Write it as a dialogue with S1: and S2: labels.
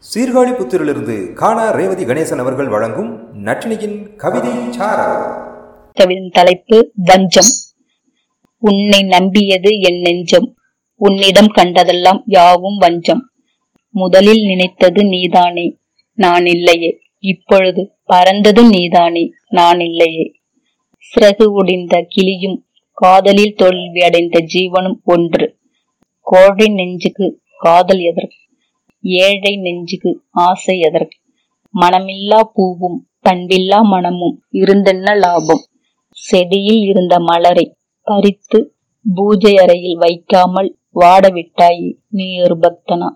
S1: சீர்காழி புத்திரிலிருந்து காணா ரேவதி கணேசன் அவர்கள் வழங்கும் நட்டினியின் கவிதை
S2: கவிதையின் தலைப்பு வஞ்சம். உன்னை நம்பியது என் நெஞ்சம். உன்னிடம் கண்டதெல்லாம் யாவும் வஞ்சம். முதலில் நினைத்தது நீதானே. நான் இல்லையே. இப்பொழுது பறந்தது நீதானே. நான் இல்லையே. சிறகு உடிந்த கிளியும் காதலில் தோல்வி அடைந்த ஜீவனும் ஒன்று. கோழை நெஞ்சுக்கு காதல் எதற்கு? ஏழை நெஞ்சுக்கு ஆசை எதற்கு? மனமில்லா பூவும் பண்பில்லா மனமும் இருந்தென்ன லாபம்? செடியில் இருந்த மலரை பறித்து பூஜை அறையில் வைக்காமல் வாடவிட்டாயே நீ ஒரு பக்தனா?